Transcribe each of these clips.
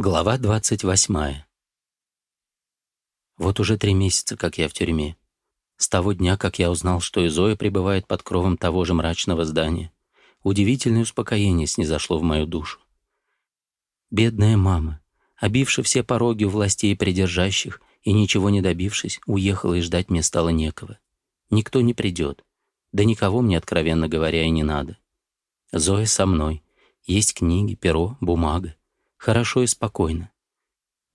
Глава 28. Вот уже три месяца, как я в тюрьме. С того дня, как я узнал, что и Зоя пребывает под кровом того же мрачного здания, удивительное успокоение снизошло в мою душу. Бедная мама, обивши все пороги у властей и придержащих, и ничего не добившись, уехала и ждать мне стало некого. Никто не придет. Да никого мне, откровенно говоря, и не надо. Зоя со мной. Есть книги, перо, бумага. Хорошо и спокойно.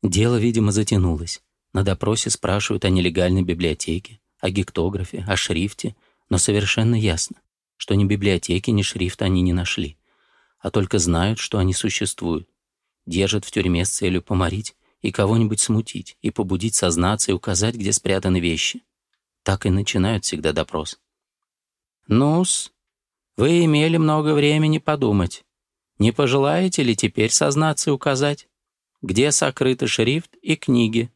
Дело, видимо, затянулось. На допросе спрашивают о нелегальной библиотеке, о гектографе, о шрифте, но совершенно ясно, что ни библиотеки, ни шрифта они не нашли, а только знают, что они существуют. Держат в тюрьме с целью поморить и кого-нибудь смутить, и побудить сознаться и указать, где спрятаны вещи. Так и начинают всегда допрос. ну вы имели много времени подумать. Не пожелаете ли теперь сознаться и указать, где сокрыты шрифт и книги?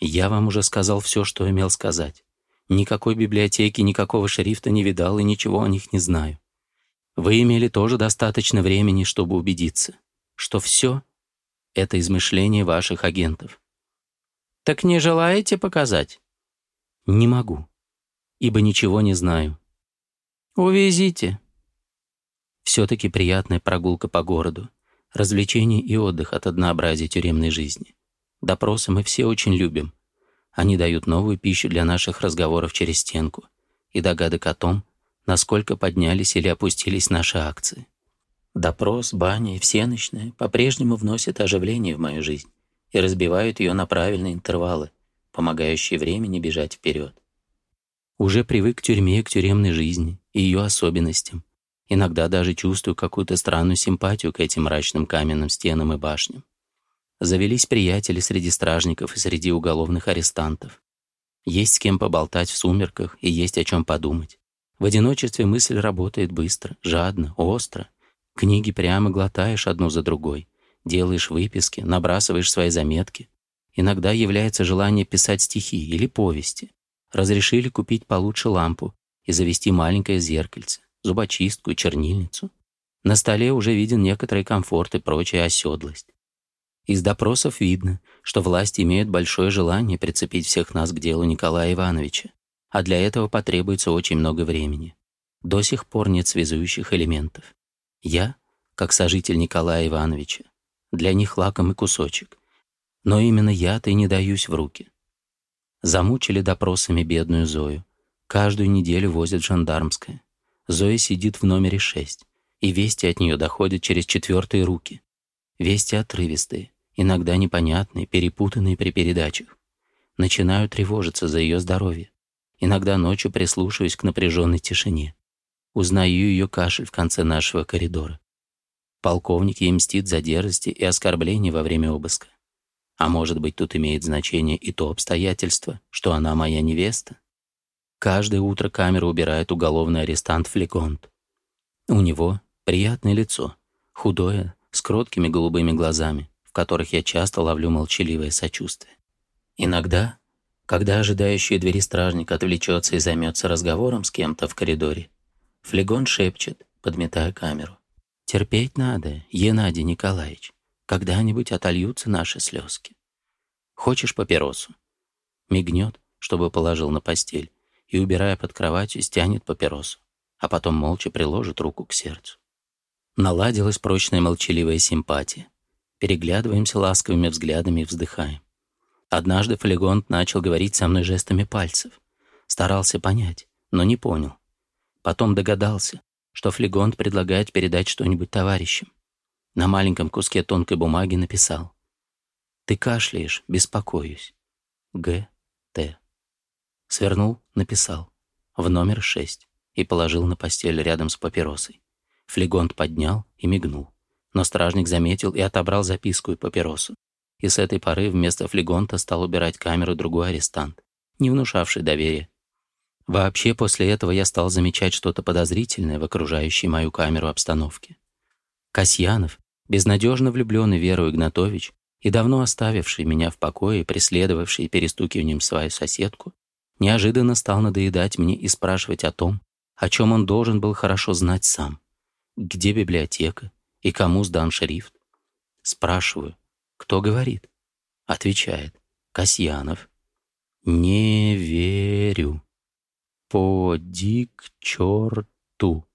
Я вам уже сказал все, что имел сказать. Никакой библиотеки, никакого шрифта не видал и ничего о них не знаю. Вы имели тоже достаточно времени, чтобы убедиться, что все — это измышление ваших агентов. Так не желаете показать? Не могу, ибо ничего не знаю. Увезите. Все-таки приятная прогулка по городу, развлечения и отдых от однообразия тюремной жизни. Допросы мы все очень любим. Они дают новую пищу для наших разговоров через стенку и догадок о том, насколько поднялись или опустились наши акции. Допрос, баня и всеночная по-прежнему вносят оживление в мою жизнь и разбивают ее на правильные интервалы, помогающие времени бежать вперед. Уже привык к тюрьме и к тюремной жизни и ее особенностям – Иногда даже чувствую какую-то странную симпатию к этим мрачным каменным стенам и башням. Завелись приятели среди стражников и среди уголовных арестантов. Есть с кем поболтать в сумерках и есть о чем подумать. В одиночестве мысль работает быстро, жадно, остро. Книги прямо глотаешь одну за другой. Делаешь выписки, набрасываешь свои заметки. Иногда является желание писать стихи или повести. Разрешили купить получше лампу и завести маленькое зеркальце зубочистку и чернильницу. На столе уже виден некоторый комфорт и прочая оседлость. Из допросов видно, что власть имеет большое желание прицепить всех нас к делу Николая Ивановича, а для этого потребуется очень много времени. До сих пор нет связующих элементов. Я, как сожитель Николая Ивановича, для них лакомый кусочек. Но именно я-то и не даюсь в руки. Замучили допросами бедную Зою. Каждую неделю возят в жандармское. Зоя сидит в номере 6, и вести от нее доходят через четвертые руки. Вести отрывистые, иногда непонятные, перепутанные при передачах. Начинаю тревожиться за ее здоровье. Иногда ночью прислушиваюсь к напряженной тишине. Узнаю ее кашель в конце нашего коридора. Полковник ей мстит за дерзости и оскорбления во время обыска. А может быть, тут имеет значение и то обстоятельство, что она моя невеста? Каждое утро камеру убирает уголовный арестант Флегонт. У него приятное лицо, худое, с кроткими голубыми глазами, в которых я часто ловлю молчаливое сочувствие. Иногда, когда ожидающий двери стражник отвлечется и займется разговором с кем-то в коридоре, Флегонт шепчет, подметая камеру. «Терпеть надо, Геннадий Николаевич. Когда-нибудь отольются наши слезки. Хочешь папиросу?» Мигнет, чтобы положил на постель и, убирая под кровать, стянет папиросу, а потом молча приложит руку к сердцу. Наладилась прочная молчаливая симпатия. Переглядываемся ласковыми взглядами и вздыхаем. Однажды Флегонт начал говорить со мной жестами пальцев. Старался понять, но не понял. Потом догадался, что Флегонт предлагает передать что-нибудь товарищам. На маленьком куске тонкой бумаги написал. «Ты кашляешь, беспокоюсь. Г. Т». Свернул, написал. В номер шесть И положил на постель рядом с папиросой. Флегонт поднял и мигнул. Но стражник заметил и отобрал записку и папиросу. И с этой поры вместо флегонта стал убирать камеру другой арестант, не внушавший доверия. Вообще после этого я стал замечать что-то подозрительное в окружающей мою камеру обстановке. Касьянов, безнадежно влюбленный Веру Игнатович и давно оставивший меня в покое и преследовавший перестукиванием свою соседку, неожиданно стал надоедать мне и спрашивать о том, о чем он должен был хорошо знать сам. Где библиотека и кому сдан шрифт? Спрашиваю. Кто говорит? Отвечает. Касьянов. Не верю. Поди к черту.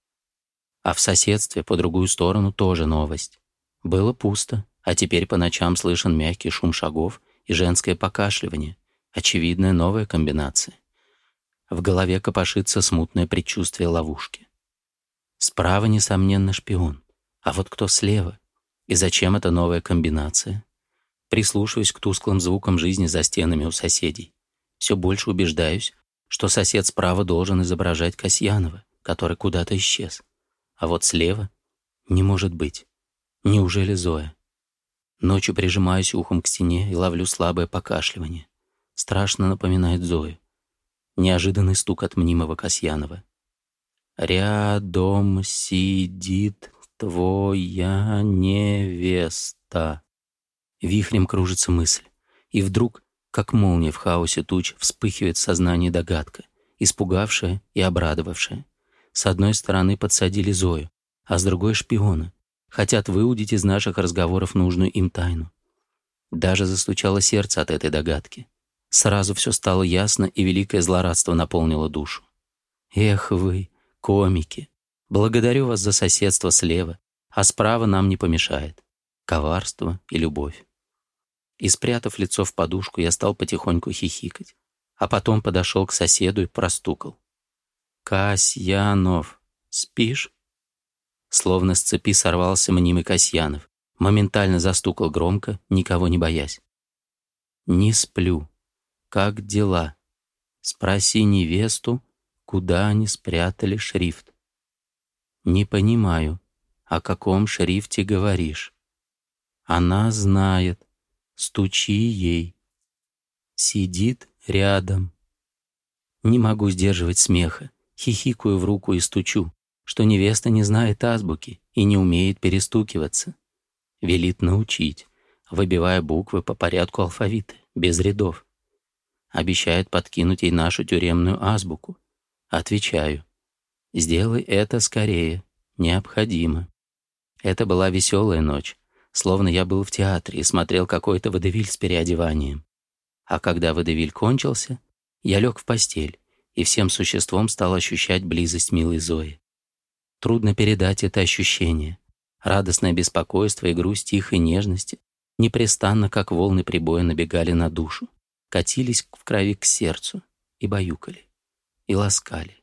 А в соседстве по другую сторону тоже новость. Было пусто, а теперь по ночам слышен мягкий шум шагов и женское покашливание — очевидная новая комбинация. В голове копошится смутное предчувствие ловушки. Справа, несомненно, шпион. А вот кто слева? И зачем эта новая комбинация? Прислушиваюсь к тусклым звукам жизни за стенами у соседей. Все больше убеждаюсь, что сосед справа должен изображать Касьянова, который куда-то исчез. А вот слева не может быть. Неужели Зоя? Ночью прижимаюсь ухом к стене и ловлю слабое покашливание страшно напоминает Зою. Неожиданный стук от мнимого Касьянова. «Рядом сидит твоя невеста». Вихрем кружится мысль. И вдруг, как молния в хаосе туч, вспыхивает в сознании догадка, испугавшая и обрадовавшая. С одной стороны подсадили Зою, а с другой — шпиона. Хотят выудить из наших разговоров нужную им тайну. Даже застучало сердце от этой догадки. Сразу все стало ясно, и великое злорадство наполнило душу. «Эх вы, комики! Благодарю вас за соседство слева, а справа нам не помешает. Коварство и любовь». И спрятав лицо в подушку, я стал потихоньку хихикать. А потом подошел к соседу и простукал. «Касьянов, спишь?» Словно с цепи сорвался мнимый Касьянов. Моментально застукал громко, никого не боясь. «Не сплю», как дела. Спроси невесту, куда они спрятали шрифт. Не понимаю, о каком шрифте говоришь. Она знает. Стучи ей. Сидит рядом. Не могу сдерживать смеха. Хихикаю в руку и стучу, что невеста не знает азбуки и не умеет перестукиваться. Велит научить, выбивая буквы по порядку алфавита, без рядов. Обещает подкинуть ей нашу тюремную азбуку. Отвечаю. Сделай это скорее. Необходимо. Это была веселая ночь. Словно я был в театре и смотрел какой-то водевиль с переодеванием. А когда водевиль кончился, я лег в постель и всем существом стал ощущать близость милой Зои. Трудно передать это ощущение. Радостное беспокойство и грусть тихой нежности непрестанно, как волны прибоя, набегали на душу катились в крови к сердцу и баюкали, и ласкали.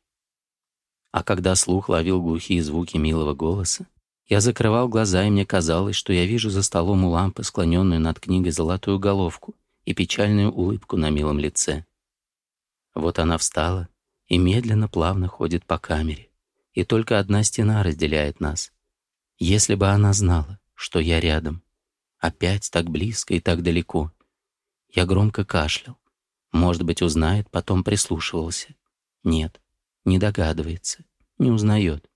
А когда слух ловил глухие звуки милого голоса, я закрывал глаза, и мне казалось, что я вижу за столом у лампы, склоненную над книгой золотую головку и печальную улыбку на милом лице. Вот она встала и медленно, плавно ходит по камере. И только одна стена разделяет нас. Если бы она знала, что я рядом, опять так близко и так далеко — я громко кашлял. Может быть, узнает, потом прислушивался. Нет, не догадывается, не узнает.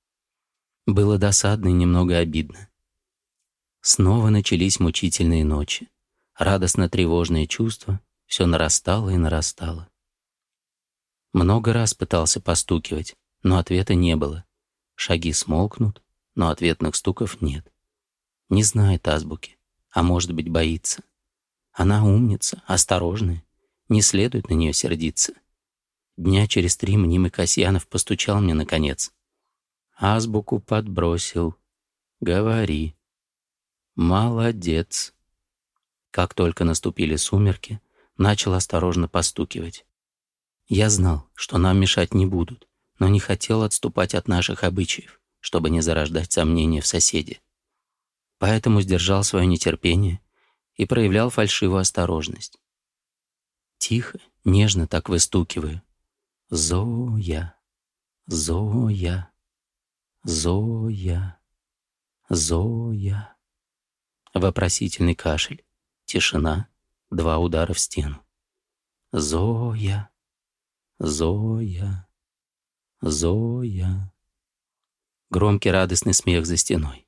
Было досадно и немного обидно. Снова начались мучительные ночи. Радостно-тревожное чувство все нарастало и нарастало. Много раз пытался постукивать, но ответа не было. Шаги смолкнут, но ответных стуков нет. Не знает азбуки, а может быть боится. Она умница, осторожная. Не следует на нее сердиться. Дня через три мнимый Касьянов постучал мне наконец. Азбуку подбросил. Говори. Молодец. Как только наступили сумерки, начал осторожно постукивать. Я знал, что нам мешать не будут, но не хотел отступать от наших обычаев, чтобы не зарождать сомнения в соседе. Поэтому сдержал свое нетерпение и проявлял фальшивую осторожность. Тихо, нежно так выстукиваю. Зоя, Зоя, Зоя, Зоя. Вопросительный кашель, тишина, два удара в стену. Зоя, Зоя, Зоя. Громкий радостный смех за стеной.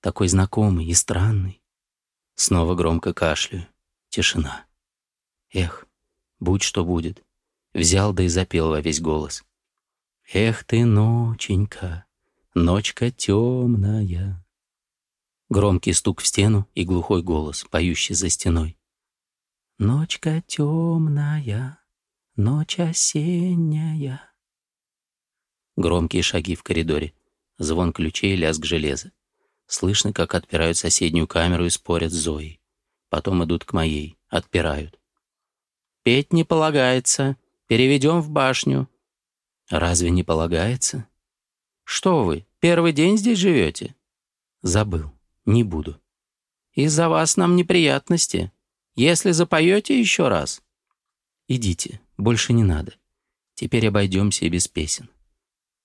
Такой знакомый и странный. Снова громко кашляю. Тишина. Эх, будь что будет. Взял да и запел во весь голос. Эх ты, ноченька, ночка темная. Громкий стук в стену и глухой голос, поющий за стеной. Ночка темная, ночь осенняя. Громкие шаги в коридоре, звон ключей, лязг железа. Слышно, как отпирают соседнюю камеру и спорят с Зоей. Потом идут к моей, отпирают. «Петь не полагается. Переведем в башню». «Разве не полагается?» «Что вы, первый день здесь живете?» «Забыл. Не буду». «Из-за вас нам неприятности. Если запоете еще раз...» «Идите. Больше не надо. Теперь обойдемся и без песен».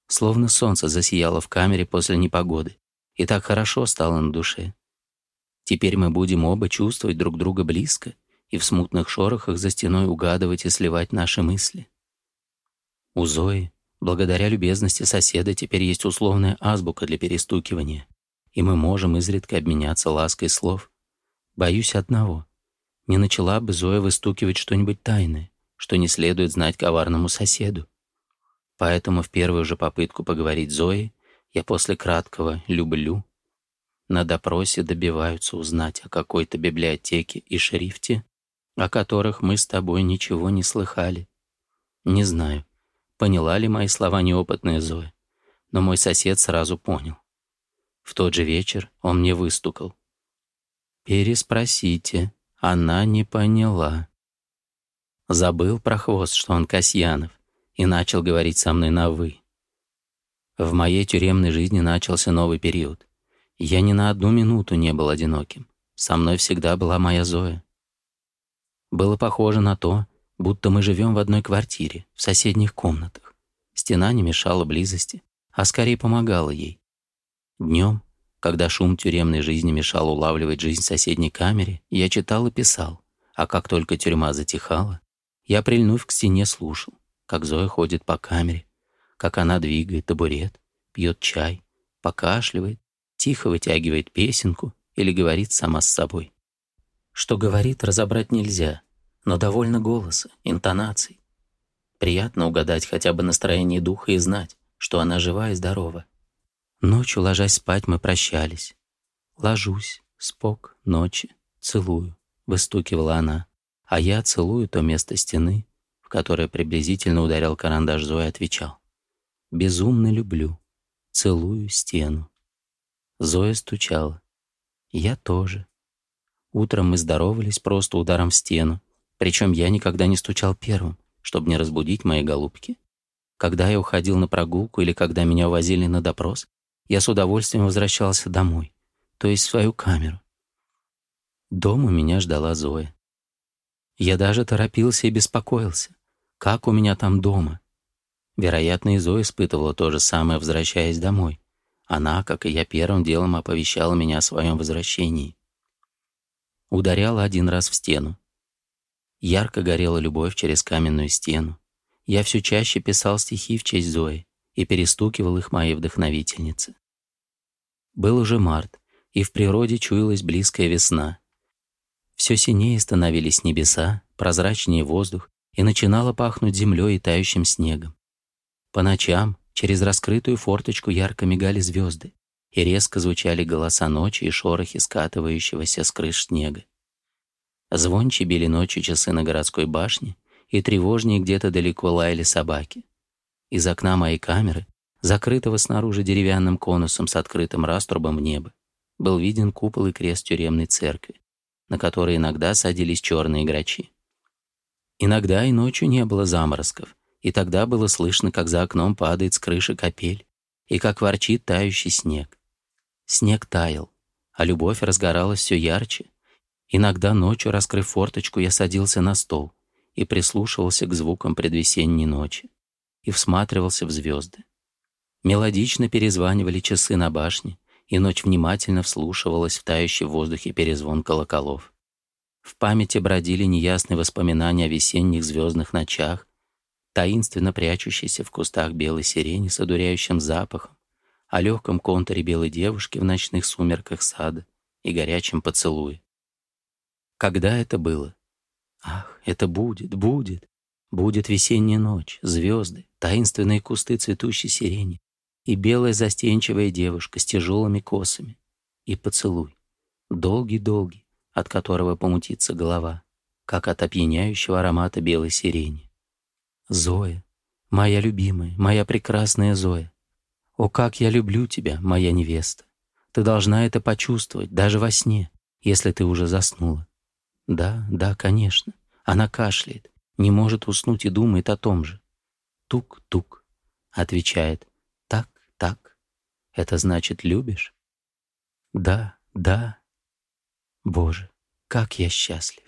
Словно солнце засияло в камере после непогоды. И так хорошо стало на душе. Теперь мы будем оба чувствовать друг друга близко и в смутных шорохах за стеной угадывать и сливать наши мысли. У Зои, благодаря любезности соседа, теперь есть условная азбука для перестукивания, и мы можем изредка обменяться лаской слов. Боюсь одного. Не начала бы Зоя выстукивать что-нибудь тайное, что не следует знать коварному соседу. Поэтому в первую же попытку поговорить Зои я после краткого «люблю» на допросе добиваются узнать о какой-то библиотеке и шрифте, о которых мы с тобой ничего не слыхали. Не знаю, поняла ли мои слова неопытная Зоя, но мой сосед сразу понял. В тот же вечер он мне выстукал. «Переспросите, она не поняла». Забыл про хвост, что он Касьянов, и начал говорить со мной на «вы». В моей тюремной жизни начался новый период. Я ни на одну минуту не был одиноким. Со мной всегда была моя Зоя. Было похоже на то, будто мы живем в одной квартире, в соседних комнатах. Стена не мешала близости, а скорее помогала ей. Днем, когда шум тюремной жизни мешал улавливать жизнь в соседней камере, я читал и писал, а как только тюрьма затихала, я, прильнув к стене, слушал, как Зоя ходит по камере, как она двигает табурет, пьет чай, покашливает, тихо вытягивает песенку или говорит сама с собой. Что говорит, разобрать нельзя, но довольно голоса, интонаций. Приятно угадать хотя бы настроение духа и знать, что она жива и здорова. Ночью, ложась спать, мы прощались. «Ложусь, спок, ночи, целую», — выстукивала она. А я целую то место стены, в которое приблизительно ударил карандаш Зои, отвечал. Безумно люблю. Целую стену. Зоя стучала. Я тоже. Утром мы здоровались просто ударом в стену. Причем я никогда не стучал первым, чтобы не разбудить мои голубки. Когда я уходил на прогулку или когда меня возили на допрос, я с удовольствием возвращался домой, то есть в свою камеру. Дома меня ждала Зоя. Я даже торопился и беспокоился. Как у меня там дома? Вероятно, и Зоя испытывала то же самое, возвращаясь домой. Она, как и я, первым делом оповещала меня о своем возвращении. Ударяла один раз в стену. Ярко горела любовь через каменную стену. Я все чаще писал стихи в честь Зои и перестукивал их моей вдохновительнице. Был уже март, и в природе чуялась близкая весна. Все синее становились небеса, прозрачнее воздух, и начинало пахнуть землей и тающим снегом. По ночам через раскрытую форточку ярко мигали звезды, и резко звучали голоса ночи и шорохи скатывающегося с крыш снега. Звонче били ночью часы на городской башне, и тревожнее где-то далеко лаяли собаки. Из окна моей камеры, закрытого снаружи деревянным конусом с открытым раструбом в небо, был виден купол и крест тюремной церкви, на который иногда садились черные грачи. Иногда и ночью не было заморозков, и тогда было слышно, как за окном падает с крыши капель и как ворчит тающий снег. Снег таял, а любовь разгоралась все ярче. Иногда ночью, раскрыв форточку, я садился на стол и прислушивался к звукам предвесенней ночи и всматривался в звезды. Мелодично перезванивали часы на башне, и ночь внимательно вслушивалась в тающий в воздухе перезвон колоколов. В памяти бродили неясные воспоминания о весенних звездных ночах таинственно прячущейся в кустах белой сирени с одуряющим запахом, о легком контуре белой девушки в ночных сумерках сада и горячем поцелуе. Когда это было? Ах, это будет, будет. Будет весенняя ночь, звезды, таинственные кусты цветущей сирени и белая застенчивая девушка с тяжелыми косами. И поцелуй. Долгий-долгий, от которого помутится голова, как от опьяняющего аромата белой сирени. Зоя, моя любимая, моя прекрасная Зоя. О, как я люблю тебя, моя невеста. Ты должна это почувствовать, даже во сне, если ты уже заснула. Да, да, конечно. Она кашляет, не может уснуть и думает о том же. Тук-тук. Отвечает. Так, так. Это значит, любишь? Да, да. Боже, как я счастлив.